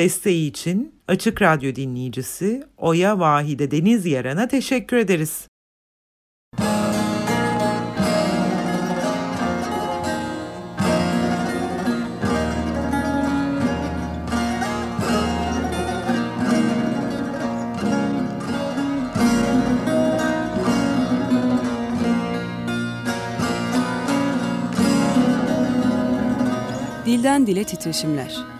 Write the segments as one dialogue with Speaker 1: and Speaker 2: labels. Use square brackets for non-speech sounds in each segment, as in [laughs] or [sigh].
Speaker 1: Desteği için Açık Radyo dinleyicisi Oya Vahide Deniz Yaran'a teşekkür ederiz.
Speaker 2: Dilden Dile Titreşimler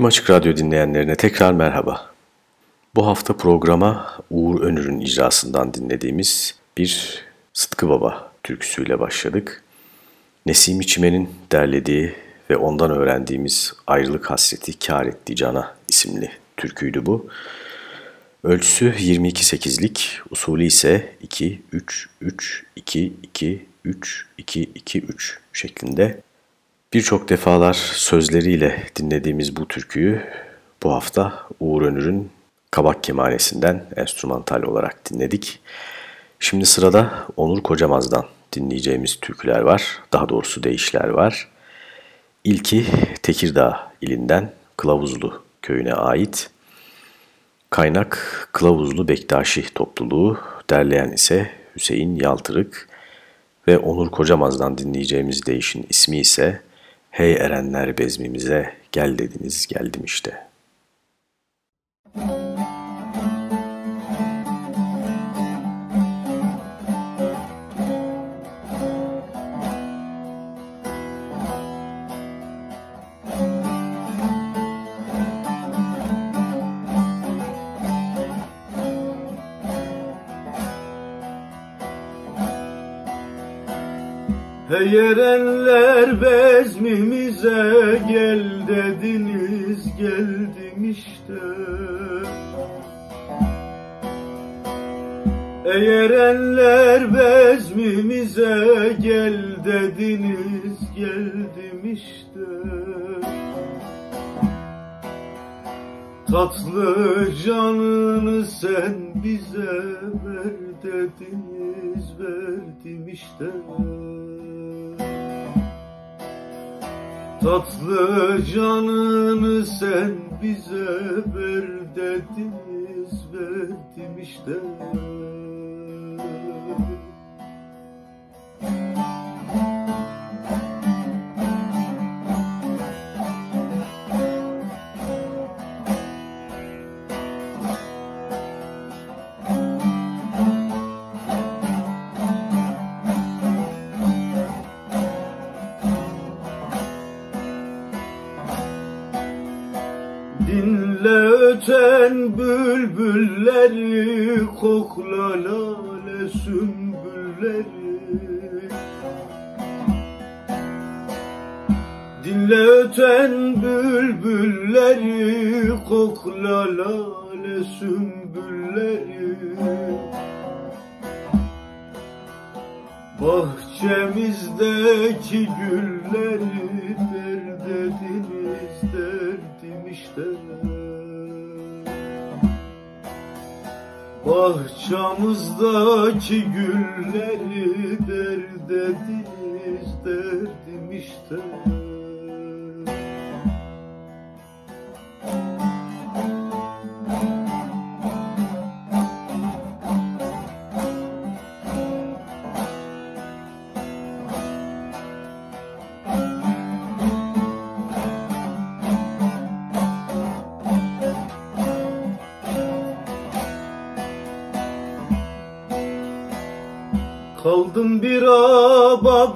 Speaker 3: Tüm Açık Radyo dinleyenlerine tekrar merhaba. Bu hafta programa Uğur Önür'ün icrasından dinlediğimiz bir Sıtkı Baba türküsüyle başladık. Nesim Çimen'in derlediği ve ondan öğrendiğimiz Ayrılık Hasreti Kâr Etti Cana isimli türküydü bu. Ölçüsü 22-8'lik, usulü ise 2-3-3-2-2-3-2-2-3 şeklinde. Birçok defalar sözleriyle dinlediğimiz bu türküyü bu hafta Uğur Önür'ün Kabak Kemanesi'nden enstrümantal olarak dinledik. Şimdi sırada Onur Kocamaz'dan dinleyeceğimiz türküler var. Daha doğrusu deyişler var. İlki Tekirdağ ilinden Kılavuzlu köyüne ait. Kaynak Kılavuzlu Bektaşi topluluğu, derleyen ise Hüseyin Yaltırık ve Onur Kocamaz'dan dinleyeceğimiz deyişin ismi ise Hey erenler bezmimize gel dediniz geldim işte.
Speaker 4: Hey erenler bezmimize gel dediniz geldim işte. Ey erenler bezmimize gel dediniz geldim işte. Tatlı canını sen bize ver dediniz verdim işte Tatlı canını sen bize ver dediniz verdim işte öten bülbülleri kokla lale sümbülleri. Dinle öten bülbülleri kokla lale sümbülleri. Bahçemizdeki gülleri derdediniz derdim işte Bahçamızdaki gülleri derdediniz derdim işte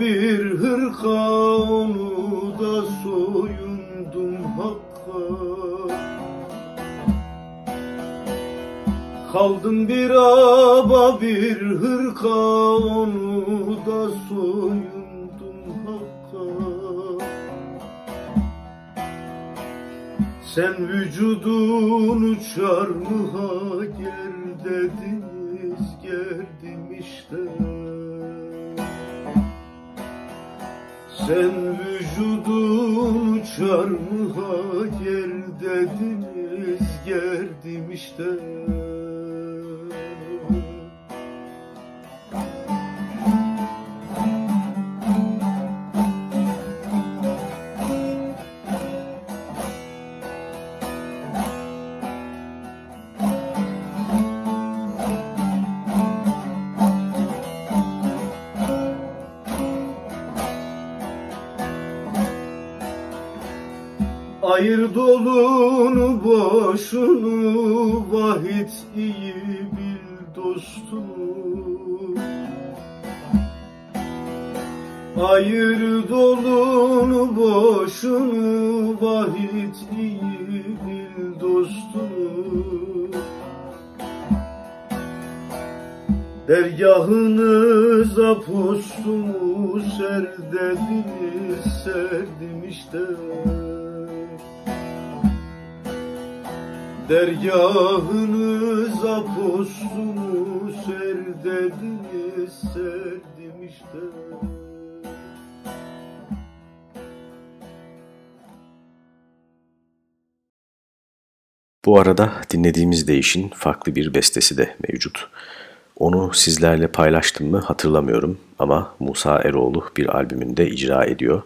Speaker 4: bir hırka onu da soyundum hakka. Kaldım bir aba bir hırka onu da soyundum hakka. Sen vücudun uçar mı Sen vücudun uçar mı Ayır dolunu boşunu vahit iyi bil dostunu. Ayır dolunu boşunu vahit iyi bil dostunu. Dergahınıza postumu ser dediniz serdim işte Dergahınıza postumu ser dediniz serdim işte
Speaker 3: Bu arada dinlediğimiz değişin farklı bir bestesi de mevcut. Onu sizlerle paylaştım mı hatırlamıyorum ama Musa Eroğlu bir albümünde icra ediyor.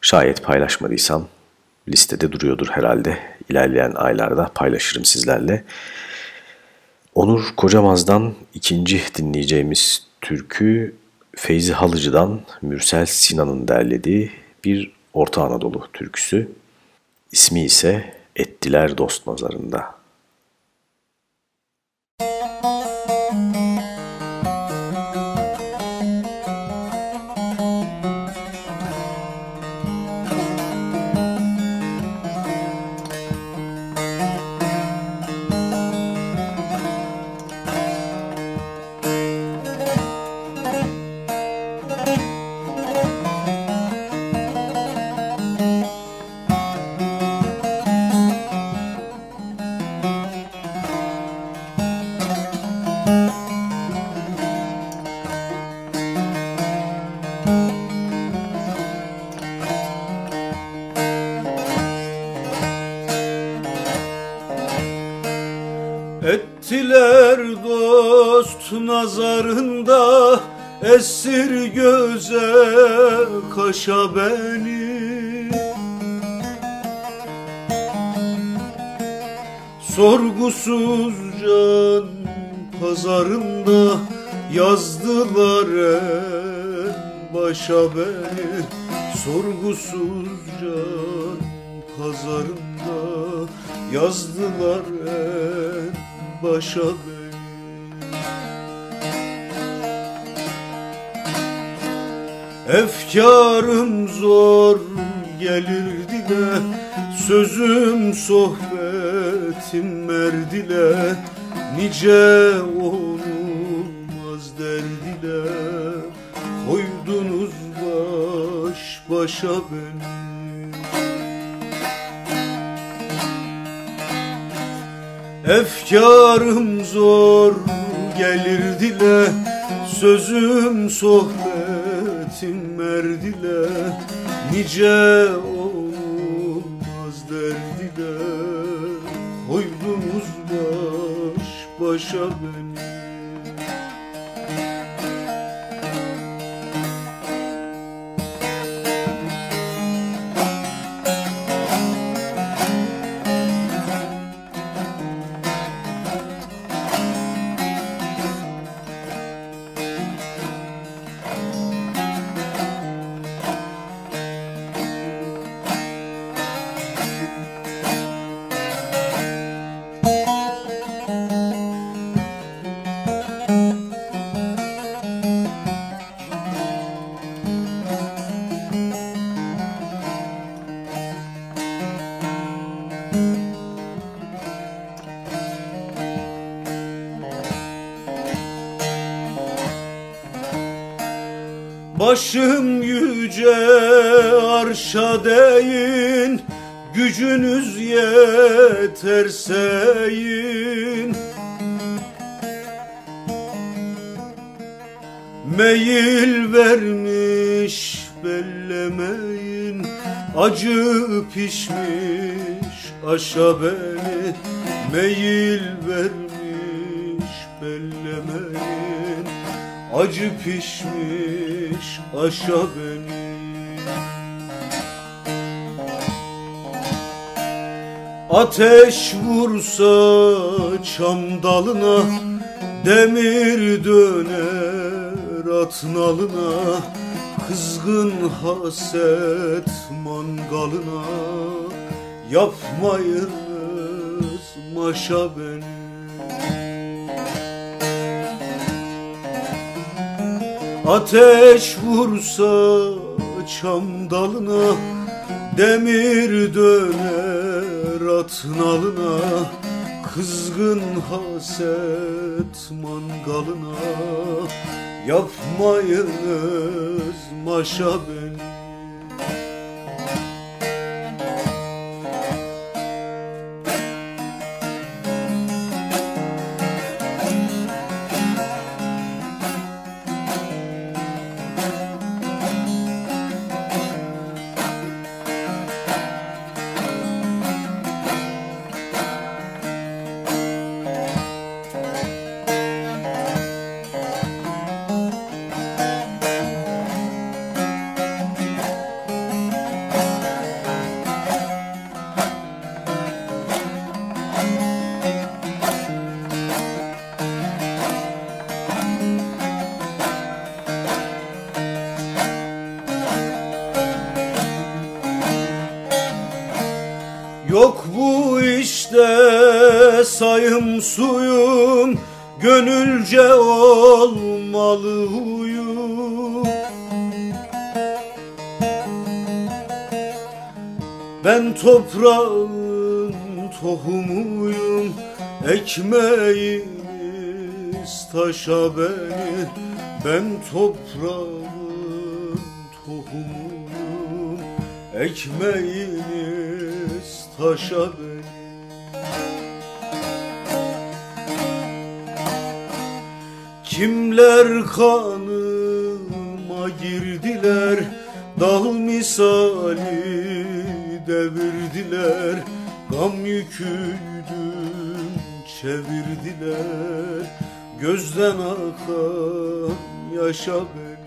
Speaker 3: Şayet paylaşmadıysam listede duruyordur herhalde. İlerleyen aylarda paylaşırım sizlerle. Onur Kocamaz'dan ikinci dinleyeceğimiz türkü Feyzi Halıcı'dan Mürsel Sinan'ın derlediği bir Orta Anadolu türküsü. İsmi ise Ettiler Dost Nazarında.
Speaker 4: Kaşa beni. Sorgusuz can pazarında Yazdılar en başa beni. Sorgusuz can pazarında Yazdılar en başa beni Efkarım zor gelirdi de Sözüm sohbetim merdile Nice olmaz derdile Koydunuz baş başa beni. Efkarım zor gelir dile Sözüm sohbetim merdile Nice olmaz derdile. Koydunuz baş başa beni Başım yüce arşa değin Gücünüz yeterse in Meyil vermiş bellemeyin Acı pişmiş aşa beni. Meyil vermiş bellemeyin Acı pişmiş aşa beni Ateş vursa çam dalına Demir döner at nalına Kızgın haset mangalına. Yapmayınız maşa beni Ateş vursa çam dalına Demir döner atın alına Kızgın haset mangalına. Yapmayınız maşa beni Ekmeğiniz taşa beni. Ben toprağın tohumuyum Ekmeğiniz taşa beni. Kimler kanıma girdiler Dal misali devirdiler. Gam yüküydüm çevirdiler. Gözden akan yaşa beni.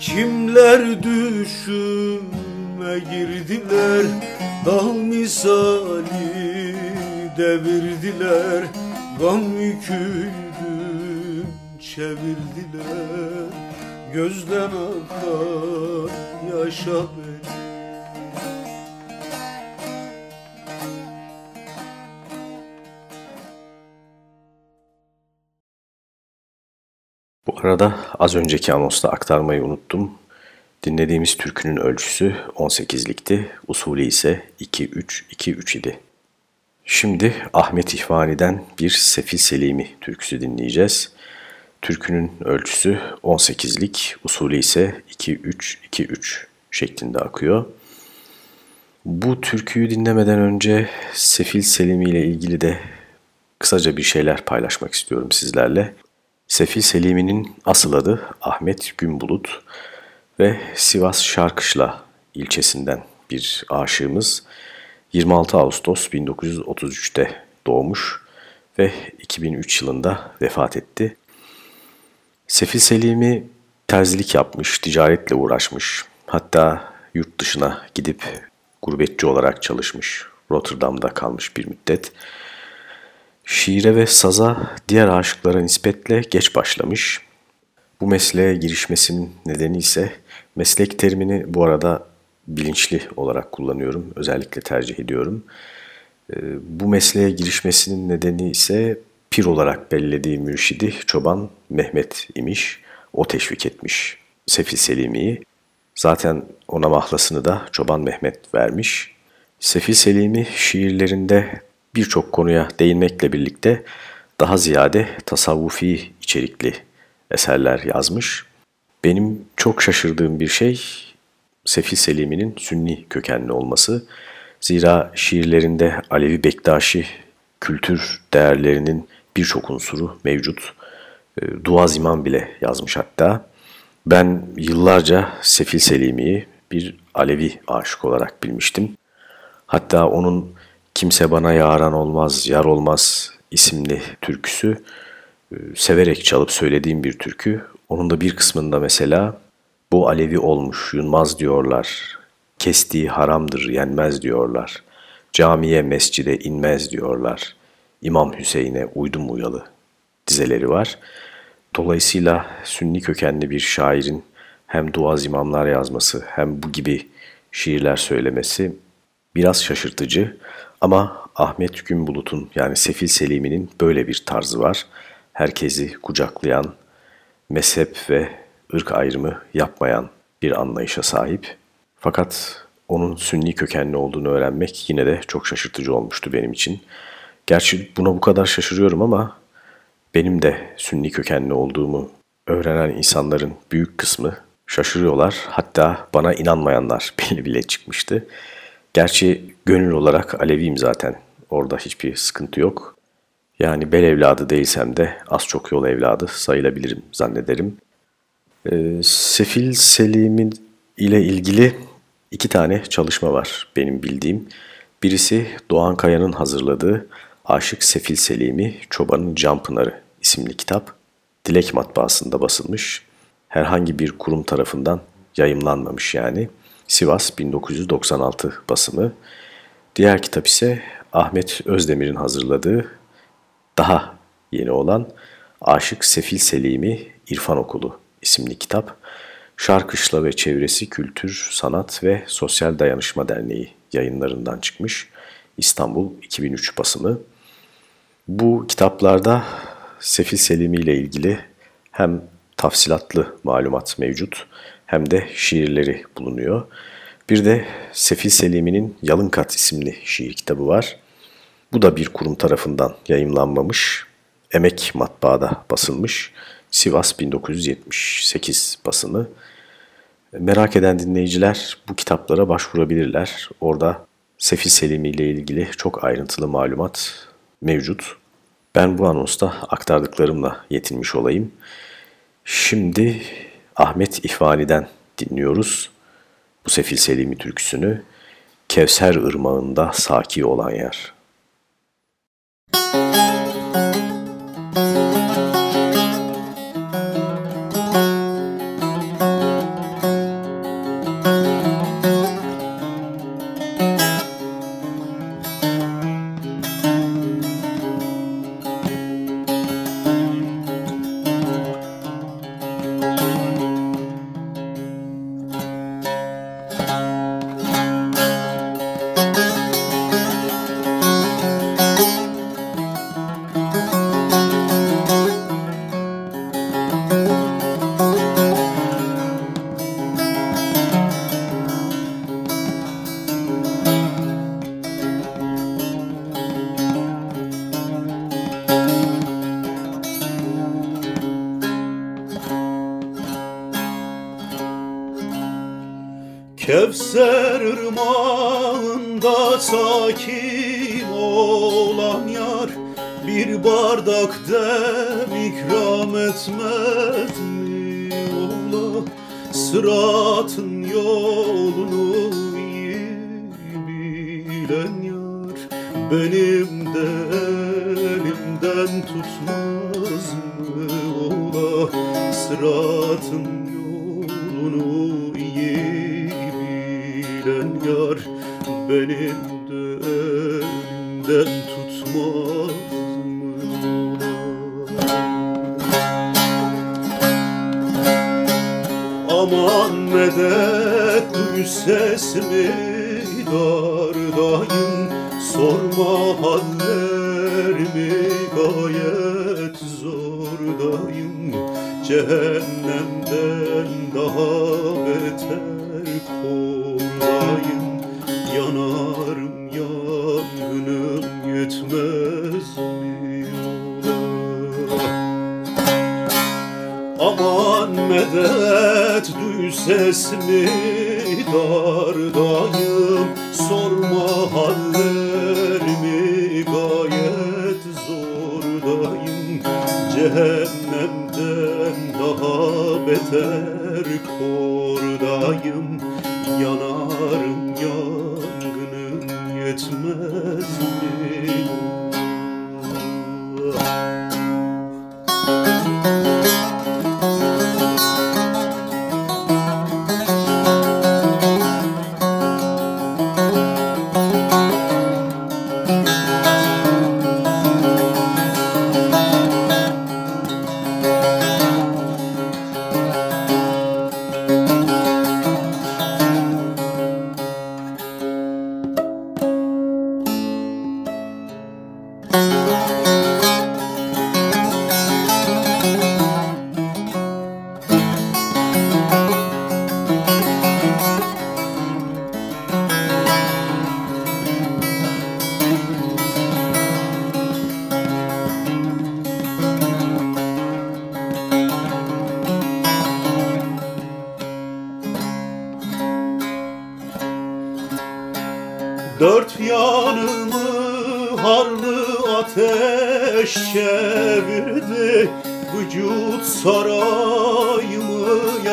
Speaker 4: Kimler düşüme girdiler Dal misali devirdiler. Gam yüküydüm çevirdiler Gözden akan yaşa beni
Speaker 3: Bu arada az önceki anonsta aktarmayı unuttum. Dinlediğimiz türkünün ölçüsü 18'likti, usulü ise 2-3-2-3 idi. Şimdi Ahmet İhvani'den bir Sefil Selimi türküsü dinleyeceğiz. Türkünün ölçüsü 18'lik, usulü ise 2-3-2-3 şeklinde akıyor. Bu türküyü dinlemeden önce Sefil Selimi ile ilgili de kısaca bir şeyler paylaşmak istiyorum sizlerle. Sefil Selimi'nin asıl adı Ahmet Günbulut ve Sivas Şarkışla ilçesinden bir aşığımız 26 Ağustos 1933'te doğmuş ve 2003 yılında vefat etti. Sefil Selimi terzilik yapmış, ticaretle uğraşmış. Hatta yurt dışına gidip gurbetçi olarak çalışmış. Rotterdam'da kalmış bir müddet. Şiire ve saza diğer aşıklara nispetle geç başlamış. Bu mesleğe girişmesinin nedeni ise meslek terimini bu arada bilinçli olarak kullanıyorum. Özellikle tercih ediyorum. Bu mesleğe girişmesinin nedeni ise pir olarak bellediği mürşidi çoban Mehmet imiş. O teşvik etmiş Sefil Selimi'yi. Zaten ona mahlasını da çoban Mehmet vermiş. Sefil Selimi şiirlerinde birçok konuya değinmekle birlikte daha ziyade tasavvufi içerikli eserler yazmış. Benim çok şaşırdığım bir şey Sefil Selimi'nin sünni kökenli olması. Zira şiirlerinde Alevi Bektaşi kültür değerlerinin birçok unsuru mevcut. Dua Ziman bile yazmış hatta. Ben yıllarca Sefil Selimi'yi bir Alevi aşık olarak bilmiştim. Hatta onun Kimse Bana Yaran Olmaz, Yar Olmaz isimli türküsü severek çalıp söylediğim bir türkü. Onun da bir kısmında mesela bu Alevi olmuş, yunmaz diyorlar. Kestiği haramdır, yenmez diyorlar. Camiye, mescide inmez diyorlar. İmam Hüseyin'e uydum uyalı dizeleri var. Dolayısıyla sünni kökenli bir şairin hem duaz imamlar yazması hem bu gibi şiirler söylemesi biraz şaşırtıcı. Ama Ahmet Günbulut'un yani Sefil Selimi'nin böyle bir tarzı var. Herkesi kucaklayan, mezhep ve ırk ayrımı yapmayan bir anlayışa sahip. Fakat onun sünni kökenli olduğunu öğrenmek yine de çok şaşırtıcı olmuştu benim için. Gerçi buna bu kadar şaşırıyorum ama benim de sünni kökenli olduğumu öğrenen insanların büyük kısmı şaşırıyorlar. Hatta bana inanmayanlar [laughs] bile bile çıkmıştı. Gerçi gönül olarak Aleviyim zaten. Orada hiçbir sıkıntı yok. Yani bel evladı değilsem de az çok yol evladı sayılabilirim zannederim. Ee, Sefil Selim'in ile ilgili iki tane çalışma var benim bildiğim. Birisi Doğan Kaya'nın hazırladığı Aşık Sefil Selim'i Çobanın Campınarı isimli kitap. Dilek matbaasında basılmış. Herhangi bir kurum tarafından yayımlanmamış yani. Sivas 1996 basımı. Diğer kitap ise Ahmet Özdemir'in hazırladığı daha yeni olan Aşık Sefil Selim'i İrfan Okulu isimli kitap. Şarkışla ve Çevresi Kültür, Sanat ve Sosyal Dayanışma Derneği yayınlarından çıkmış. İstanbul 2003 basımı. Bu kitaplarda Sefil Selimi ile ilgili hem tafsilatlı malumat mevcut hem de şiirleri bulunuyor. Bir de Sefil Selimi'nin Yalınkat isimli şiir kitabı var. Bu da bir kurum tarafından yayımlanmamış. Emek matbaada basılmış. Sivas 1978 basını. Merak eden dinleyiciler bu kitaplara başvurabilirler. Orada Sefil Selimi ile ilgili çok ayrıntılı malumat mevcut. Ben bu anonsta aktardıklarımla yetinmiş olayım. Şimdi Ahmet İhvani'den dinliyoruz. Bu Sefil Selimi türküsünü Kevser Irmağı'nda saki olan yer.
Speaker 4: Cehennemden daha beter kordayım Yanarım yangınım yetmez mi Aman medet duy sesimi dardayım. Sorma hallerimi beter kordayım. Yanarım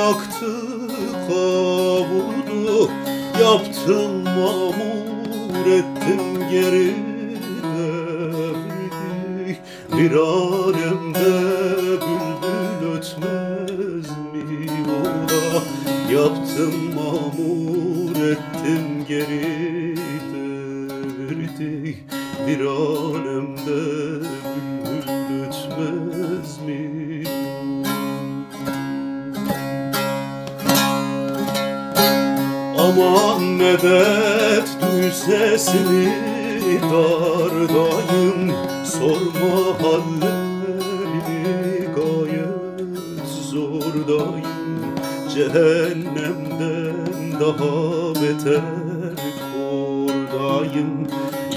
Speaker 4: yaktı kavurdu. Yaptım mamur ettim geri Bir alemde bülbül ötmez mi ola Yaptım mamur ettim geri Bir alemde Aman medet duy dardayım. Sorma hallerimi gayet zordayım. Cehennemden daha beter kordayım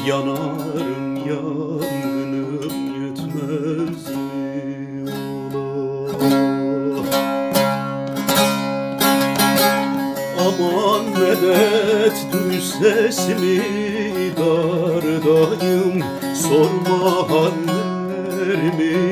Speaker 4: Yanarım yangınım sesimi dardayım. Sorma hallerimi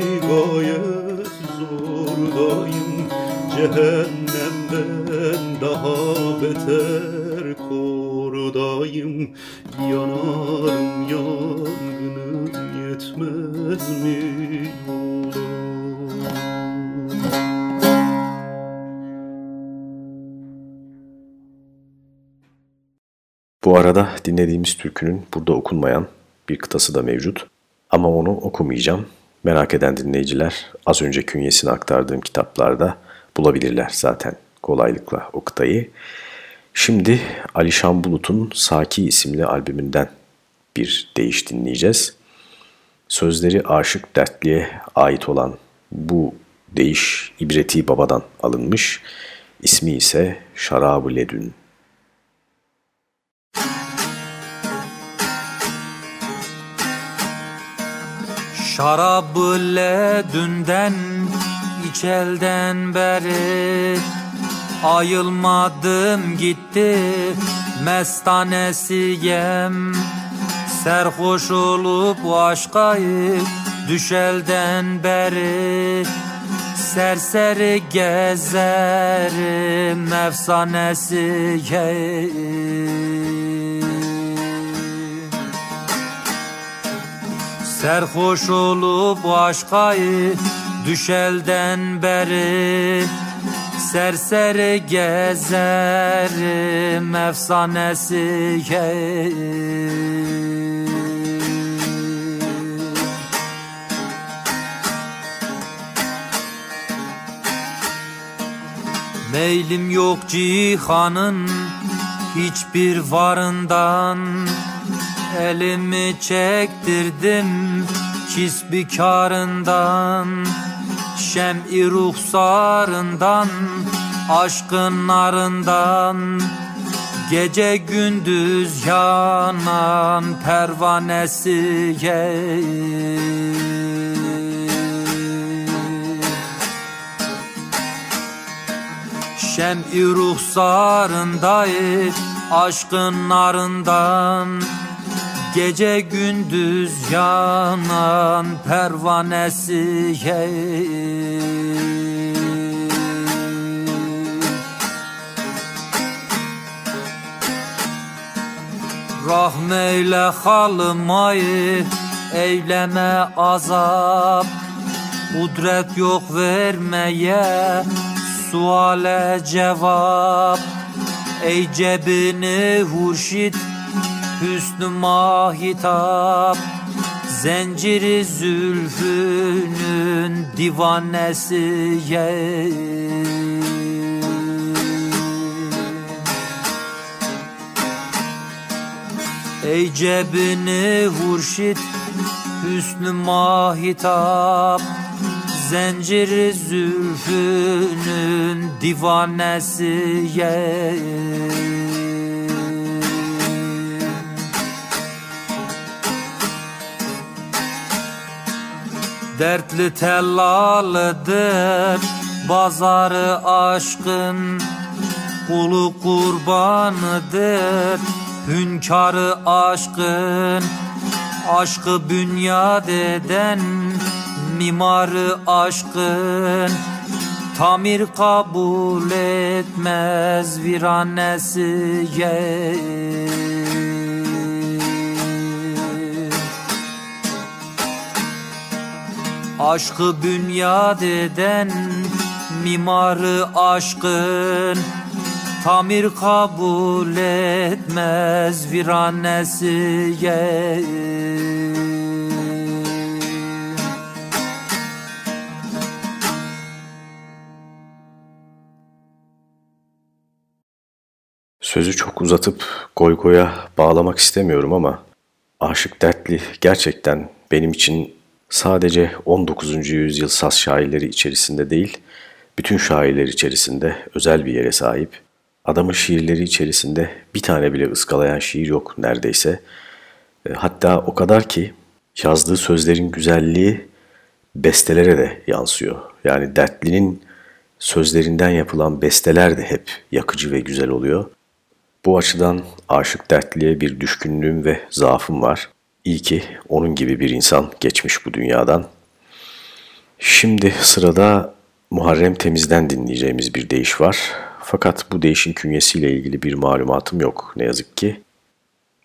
Speaker 3: dinlediğimiz türkünün burada okunmayan bir kıtası da mevcut. Ama onu okumayacağım. Merak eden dinleyiciler az önce künyesini aktardığım kitaplarda bulabilirler zaten kolaylıkla o kıtayı. Şimdi Alişan Bulut'un Saki isimli albümünden bir deyiş dinleyeceğiz. Sözleri Aşık Dertli'ye ait olan bu deyiş İbreti Baba'dan alınmış. İsmi ise Şarab-ı Ledün.
Speaker 5: Şarabı ledünden içelden beri Ayılmadım gitti mestanesi yem. Serhoş olup aşkayı düşelden beri Serseri gezerim efsanesi Serhoş olup bu aşkayı düşelden beri Serseri gezerim efsanesi hey. Meylim yok cihanın hiçbir varından Elimi çektirdim kisbikarından Şem-i ruhsarından Aşkın narından Gece gündüz yanan pervanesi hey. Şem-i ruhsarındayız aşkın narından Gece gündüz yanan pervanesi hey. Rahmeyle halmayı eyleme azap Kudret yok vermeye suale cevap Ey cebini hurşit hüsnü mahitap Zenciri zülfünün divanesi ye. Ey cebini hurşit hüsnü mahitap Zenciri zülfünün divanesi Dertli tellalıdır bazarı aşkın Kulu kurbanıdır. Hünkârı aşkın Aşkı bünyad eden Mimarı aşkın Tamir kabul etmez viranesi Aşkı bünyad eden mimarı aşkın Tamir kabul etmez viranesi ye
Speaker 3: Sözü çok uzatıp Goygo'ya bağlamak istemiyorum ama Aşık Dertli gerçekten benim için sadece 19. yüzyıl saz şairleri içerisinde değil, bütün şairler içerisinde özel bir yere sahip. Adamın şiirleri içerisinde bir tane bile ıskalayan şiir yok neredeyse. E, hatta o kadar ki yazdığı sözlerin güzelliği bestelere de yansıyor. Yani dertlinin sözlerinden yapılan besteler de hep yakıcı ve güzel oluyor. Bu açıdan aşık dertliye bir düşkünlüğüm ve zaafım var. İyi ki onun gibi bir insan geçmiş bu dünyadan. Şimdi sırada Muharrem Temiz'den dinleyeceğimiz bir deyiş var. Fakat bu değişin künyesiyle ilgili bir malumatım yok ne yazık ki.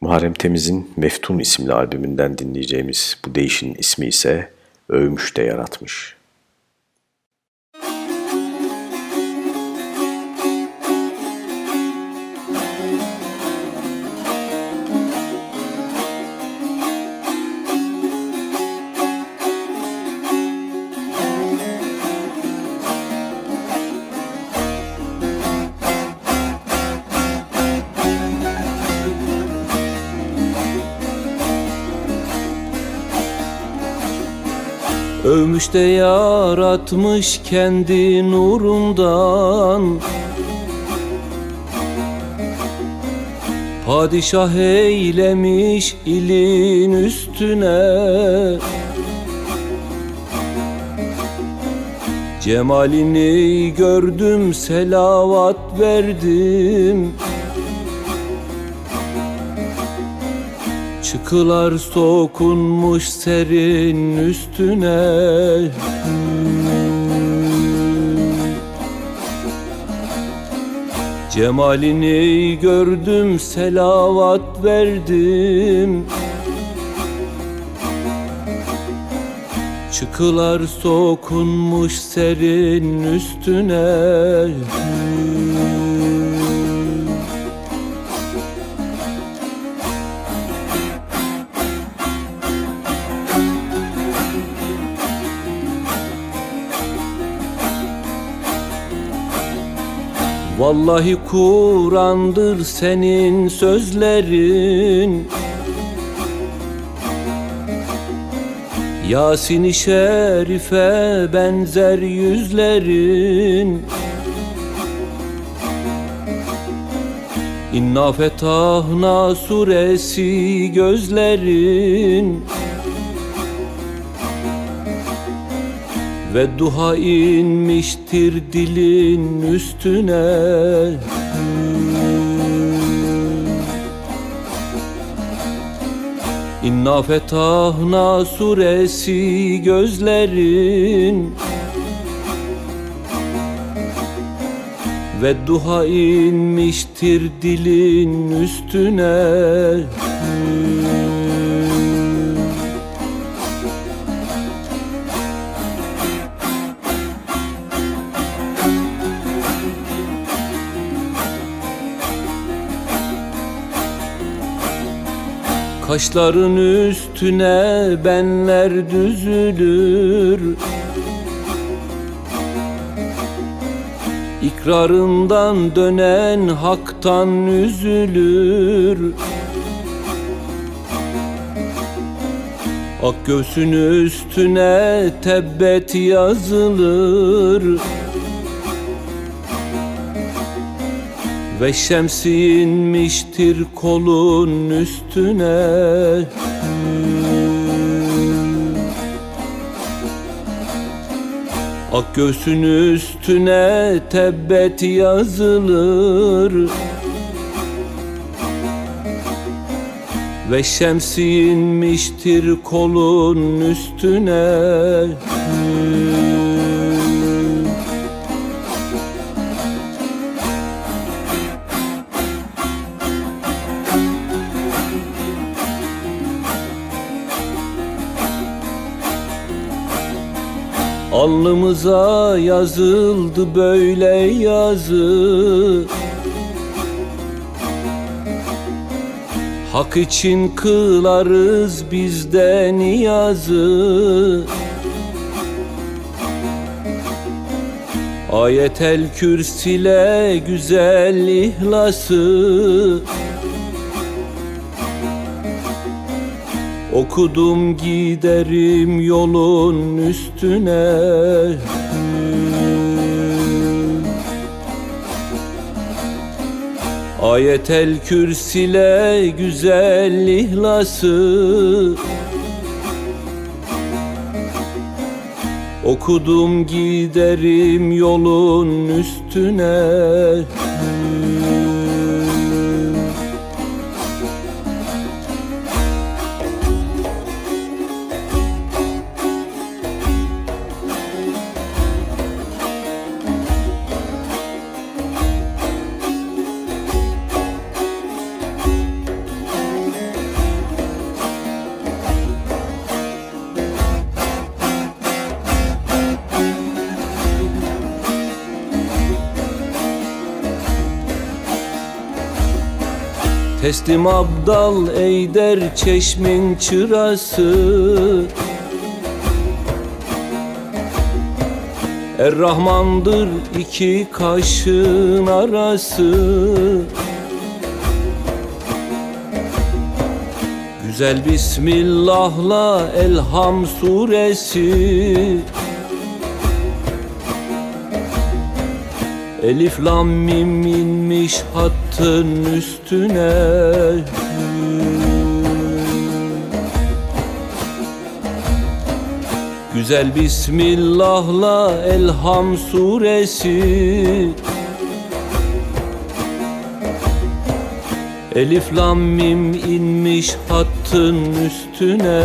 Speaker 3: Muharrem Temiz'in Meftun isimli albümünden dinleyeceğimiz bu değişin ismi ise Övmüş de Yaratmış.
Speaker 6: Övmüş de yaratmış kendi nurundan. Padişah eylemiş ilin üstüne. Cemalini gördüm selavat verdim Çıkılar sokunmuş serin üstüne. Cemalini gördüm selavat verdim. Çıkılar sokunmuş serin üstüne Vallahi Kur'an'dır senin sözlerin. Yasin-i Şerif'e benzer yüzlerin. İnna fetahna suresi gözlerin Ve duha inmiştir dilin üstüne. İnna fetahna suresi gözlerin. Ve duha inmiştir dilin üstüne Kaşların üstüne benler düzülür. İkrarından dönen haktan üzülür. Ak göğsün üstüne tebbet yazılır Ve şemsi inmiştir kolun üstüne. Ak göğsün üstüne tebbet yazılır. Ve şemsi inmiştir kolun üstüne Alnımıza yazıldı böyle yazı. Hak için kılarız bizde niyazı Ayetel kürsile güzel ihlası Okudum giderim yolun üstüne. Ayetel kürsile güzel ihlası. Okudum giderim yolun üstüne Teslim abdal eyder çeşmin çırası. Er-Rahman'dır iki kaşın arası. Güzel Bismillah'la Elham suresi. Elif lam mim inmiş hattın üstüne. Güzel Bismillah'la Elham suresi. Elif lam mim inmiş hattın üstüne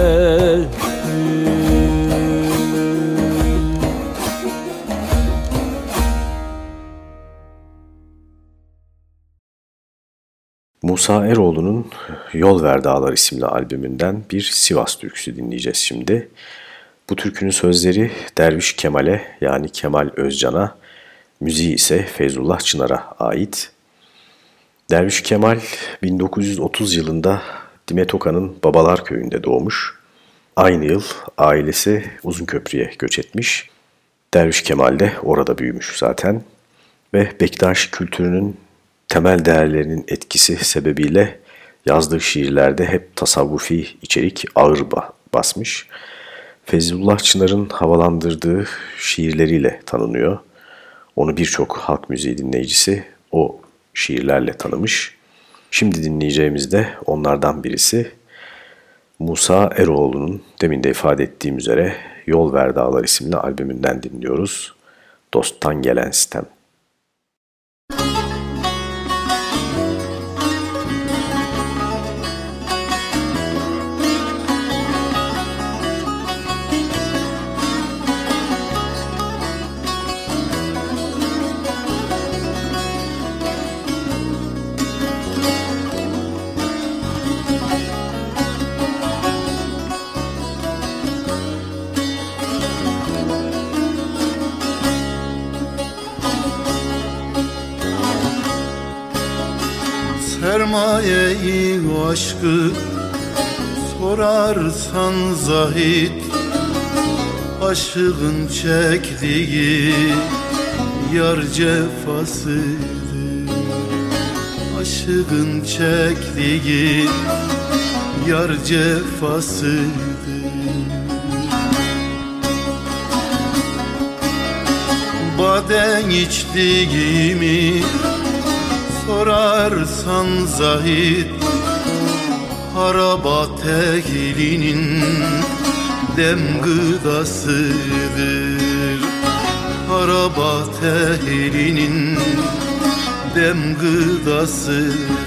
Speaker 3: Musa Eroğlu'nun Yol Ver Dağlar isimli albümünden bir Sivas türküsü dinleyeceğiz şimdi. Bu türkünün sözleri Derviş Kemal'e yani Kemal Özcan'a, müziği ise Feyzullah Çınar'a ait. Derviş Kemal 1930 yılında Dimetoka'nın Babalar Köyü'nde doğmuş. Aynı yıl ailesi Uzunköprü'ye göç etmiş. Derviş Kemal de orada büyümüş zaten. Ve Bektaş kültürünün temel değerlerinin etkisi sebebiyle yazdığı şiirlerde hep tasavvufi içerik ağır basmış. Fezlullah Çınar'ın havalandırdığı şiirleriyle tanınıyor. Onu birçok halk müziği dinleyicisi o şiirlerle tanımış. Şimdi dinleyeceğimiz de onlardan birisi Musa Eroğlu'nun demin de ifade ettiğim üzere Yol Ver Dağlar isimli albümünden dinliyoruz. Dosttan gelen sistem.
Speaker 7: Sermayeyi aşkı sorarsan zahit Aşığın çektiği yar cefasıdır. Aşığın çektiği yar cefasıdır. Baden içtiğimi sorarsan zahit Harabat ehlinin dem gıdasıdır. Harabat ehlinin dem gıdasıdır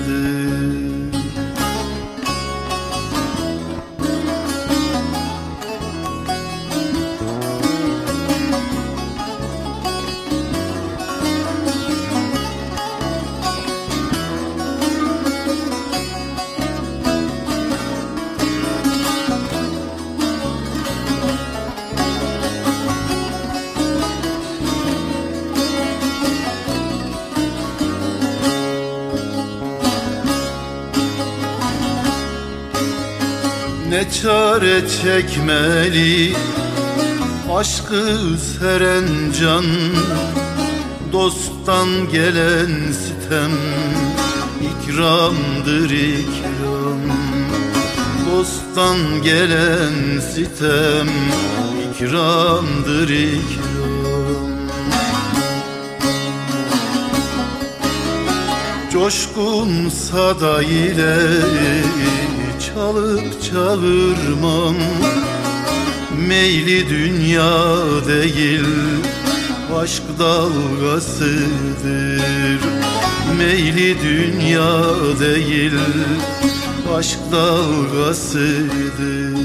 Speaker 7: Çare çekmeli Aşkı seren can Dosttan gelen sitem ikramdır ikram. Dosttan gelen sitem ikramdır ikram. Coşkun sada ile çalıp çağırmam Meyli dünya değil aşk dalgasıdır. Meyli dünya değil aşk dalgasıdır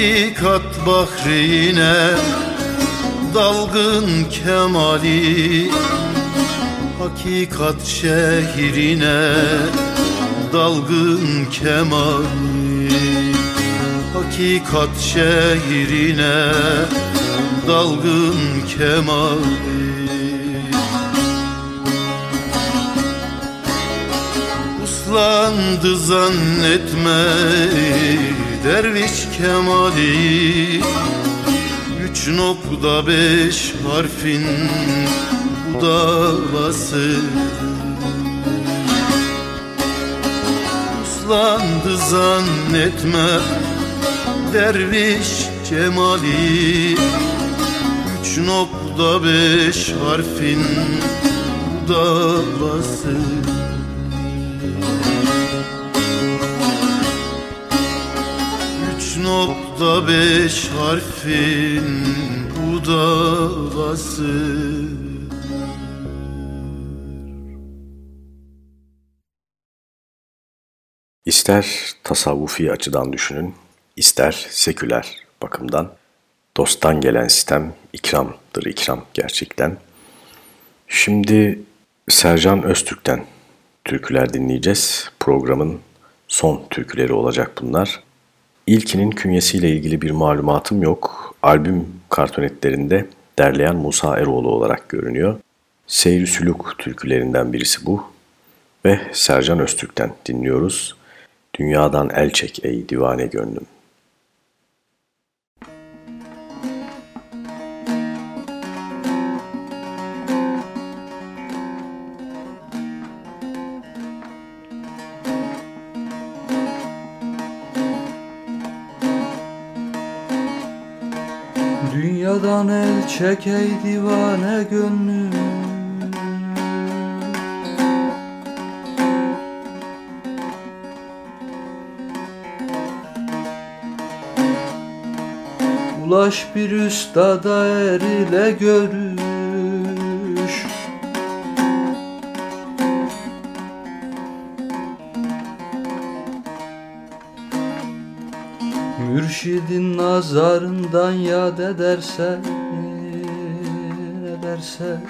Speaker 7: Hakikat bahrine dalgın kemali Hakikat şehrine dalgın kemali. Hakikat şehrine dalgın kemali. Uslandı zannetme derviş kemali. Üç nokta beş harfin budalası. Uslandı zannetme derviş cemali Üç nokta beş harfin budalası nokta beş harfin budalası
Speaker 3: İster tasavvufi açıdan düşünün, ister seküler bakımdan. Dosttan gelen sistem ikramdır ikram gerçekten. Şimdi Sercan Öztürk'ten türküler dinleyeceğiz. Programın son türküleri olacak bunlar. İlkinin künyesiyle ilgili bir malumatım yok. Albüm kartonetlerinde derleyen Musa Eroğlu olarak görünüyor. Seyri Sülük türkülerinden birisi bu. Ve Sercan Öztürk'ten dinliyoruz. Dünyadan el çek ey divane gönlüm.
Speaker 8: Dünyadan el çek ey divane gönlüm. Ulaş bir üstada er ile görür Mürşidin nazarından yad edersen edersen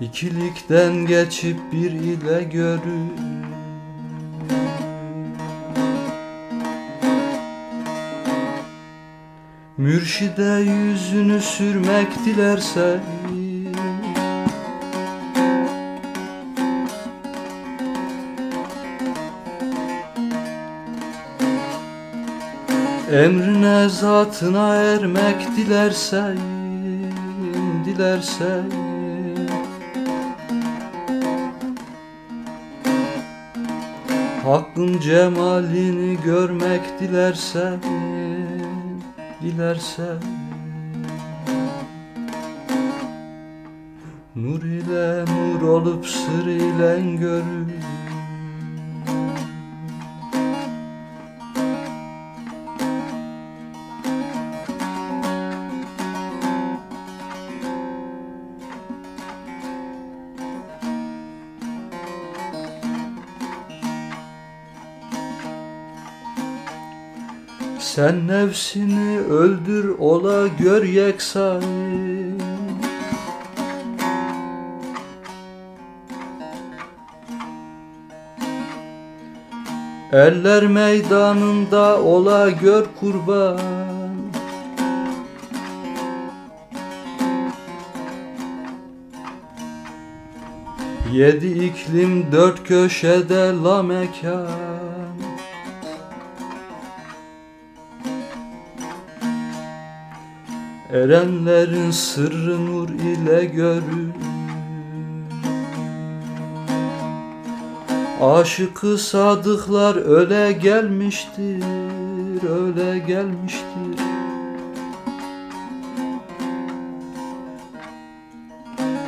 Speaker 8: İkilikten geçip bir ile görür. Mürşide yüzünü sürmek dilersen Emrine zatına ermek dilersen Dilersen Hakkın cemalini görmek dilersen Dilersen Nur ile nur olup sır ile görür Sen nefsini öldür ola gör yeksayı Eller meydanında ola gör kurban. Yedi iklim dört köşede la mekan Erenlerin sırrı nur ile görür Aşıkı sadıklar öyle gelmiştir, öyle gelmiştir.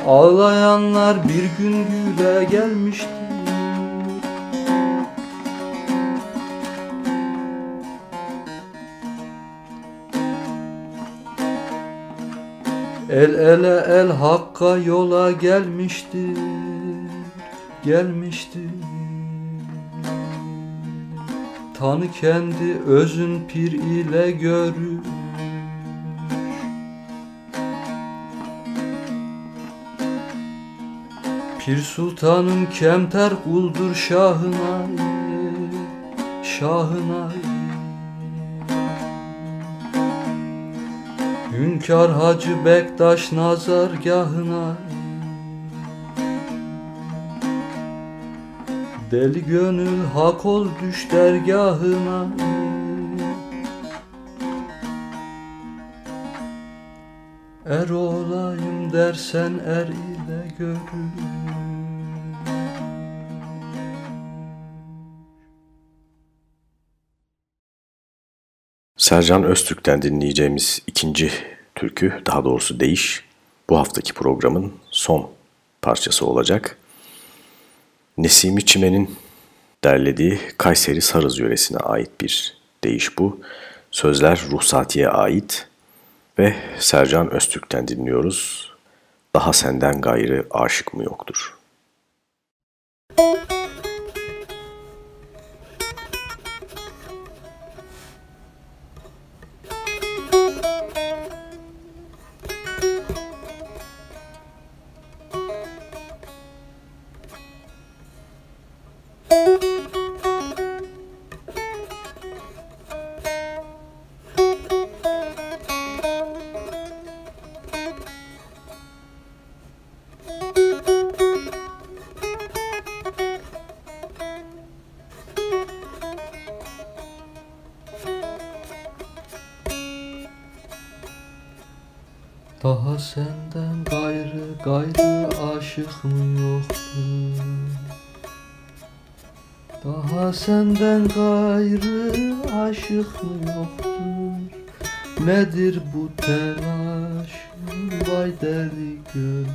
Speaker 8: Ağlayanlar bir gün güle gelmiştir. El ele el hakka yola gelmiştir, gelmiştir. Tanı kendi özün pir ile görür Pir sultanın kemter kuldur şahına Şahına Hünkar Hacı Bektaş nazargahına. Deli gönül hak ol düş dergahına. Er olayım dersen er ile görür
Speaker 3: Sercan Öztürk'ten dinleyeceğimiz ikinci türkü, daha doğrusu değiş, bu haftaki programın son parçası olacak. Nesimi Çimen'in derlediği Kayseri Sarız yöresine ait bir deyiş bu. Sözler Ruhsati'ye ait ve Sercan Öztürk'ten dinliyoruz. Daha senden gayrı aşık mı yoktur?
Speaker 8: Daha gayrı aşık mı yoktur? Daha senden gayrı aşık mı yoktur? Nedir bu telaş? Vay deli gönül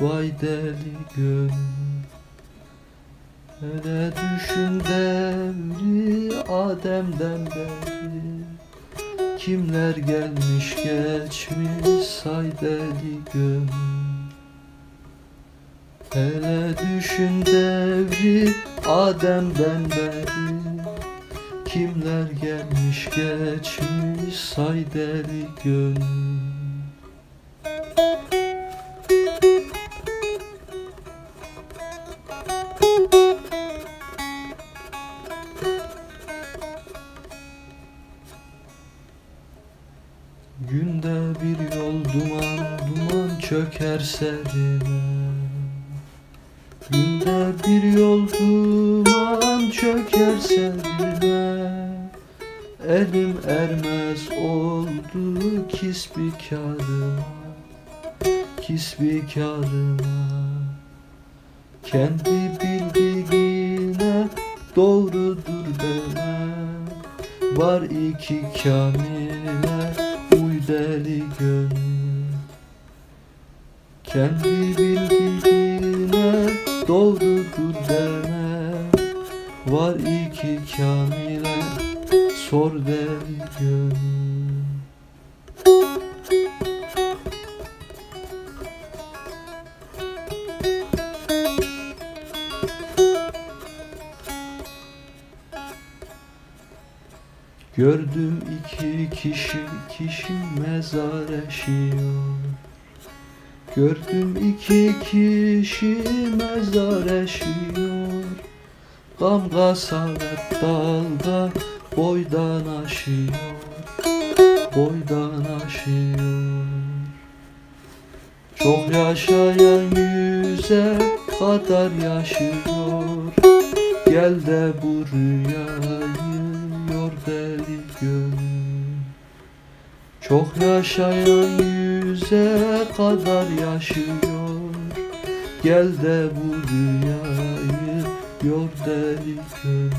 Speaker 8: Vay deli gönül serime Elim ermez oldu kisbikarıma Kisbikarıma Kendi bildiğine doğrudur deme Var iki kamile uy deli gönül Kendi bildiğine doğrudur deme Var iki kamile sor gönül Gördüm iki kişi kişi mezar eşiyor. Gördüm iki kişi mezar eşiyor Gam kasavet dalda boydan aşıyor Boydan aşıyor. Çok yaşayan yüze kadar yaşıyor. Gel de bu rüyayı yor deli Çok yaşayan yüze kadar yaşıyor. Gel de bu rüyayı deli gönül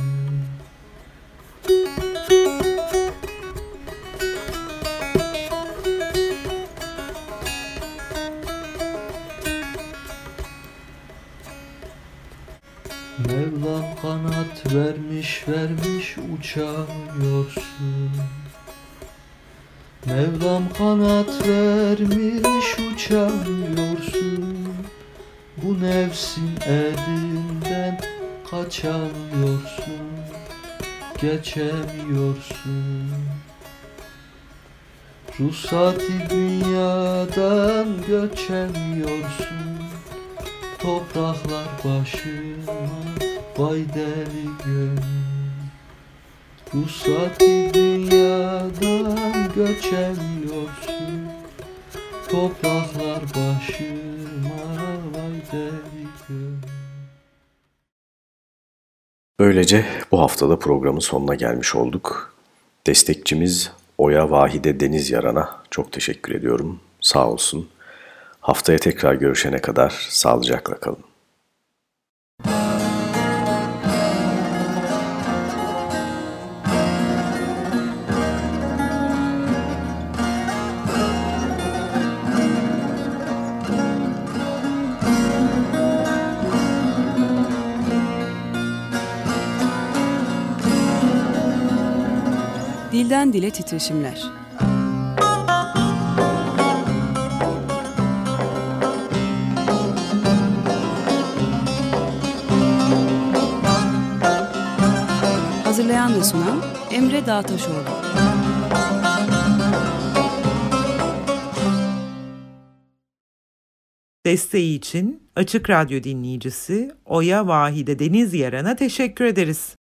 Speaker 8: Mevlam kanat vermiş vermiş uçamıyorsun. Mevlam kanat vermiş uçamıyorsun. Bu nefsin elinden kaçamıyorsun Geçemiyorsun. Ruhsati dünyadan göçemiyorsun Topraklar başıma vay deli gönül. Ruhsati dünyadan göçemiyorsun Topraklar başıma vay deli gönül
Speaker 3: Böylece bu haftada programın sonuna gelmiş olduk. Destekçimiz Oya Vahide Deniz Yaran'a çok teşekkür ediyorum. Sağ olsun. Haftaya tekrar görüşene kadar sağlıcakla kalın.
Speaker 2: Dilden Dile Titreşimler Hazırlayan ve sunan Emre Dağtaşoğlu.
Speaker 1: Desteği için Açık Radyo dinleyicisi Oya Vahide Deniz Yaran'a teşekkür ederiz.